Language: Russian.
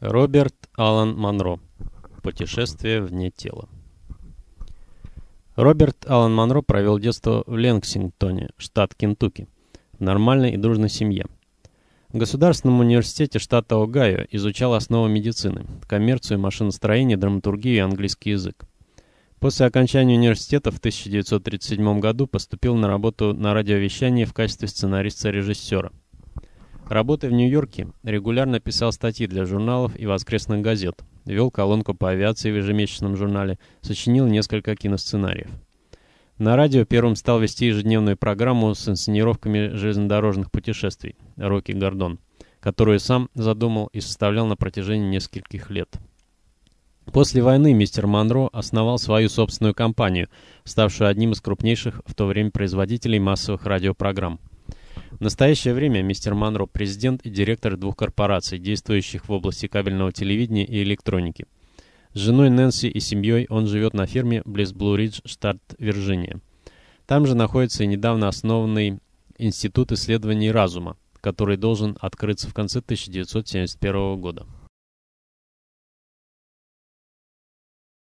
Роберт Алан Монро. Путешествие вне тела. Роберт Алан Монро провел детство в Ленксингтоне, штат Кентукки, в нормальной и дружной семье. В Государственном университете штата Огайо изучал основы медицины, коммерцию, машиностроение, драматургию и английский язык. После окончания университета в 1937 году поступил на работу на радиовещание в качестве сценариста-режиссера. Работая в Нью-Йорке, регулярно писал статьи для журналов и воскресных газет, вел колонку по авиации в ежемесячном журнале, сочинил несколько киносценариев. На радио первым стал вести ежедневную программу с инсценировками железнодорожных путешествий «Рокки Гордон», которую сам задумал и составлял на протяжении нескольких лет. После войны мистер Монро основал свою собственную компанию, ставшую одним из крупнейших в то время производителей массовых радиопрограмм – в настоящее время мистер Манро – президент и директор двух корпораций, действующих в области кабельного телевидения и электроники. С женой Нэнси и семьей он живет на ферме близ Блу-Ридж, штат Вирджиния. Там же находится и недавно основанный Институт исследований разума, который должен открыться в конце 1971 года.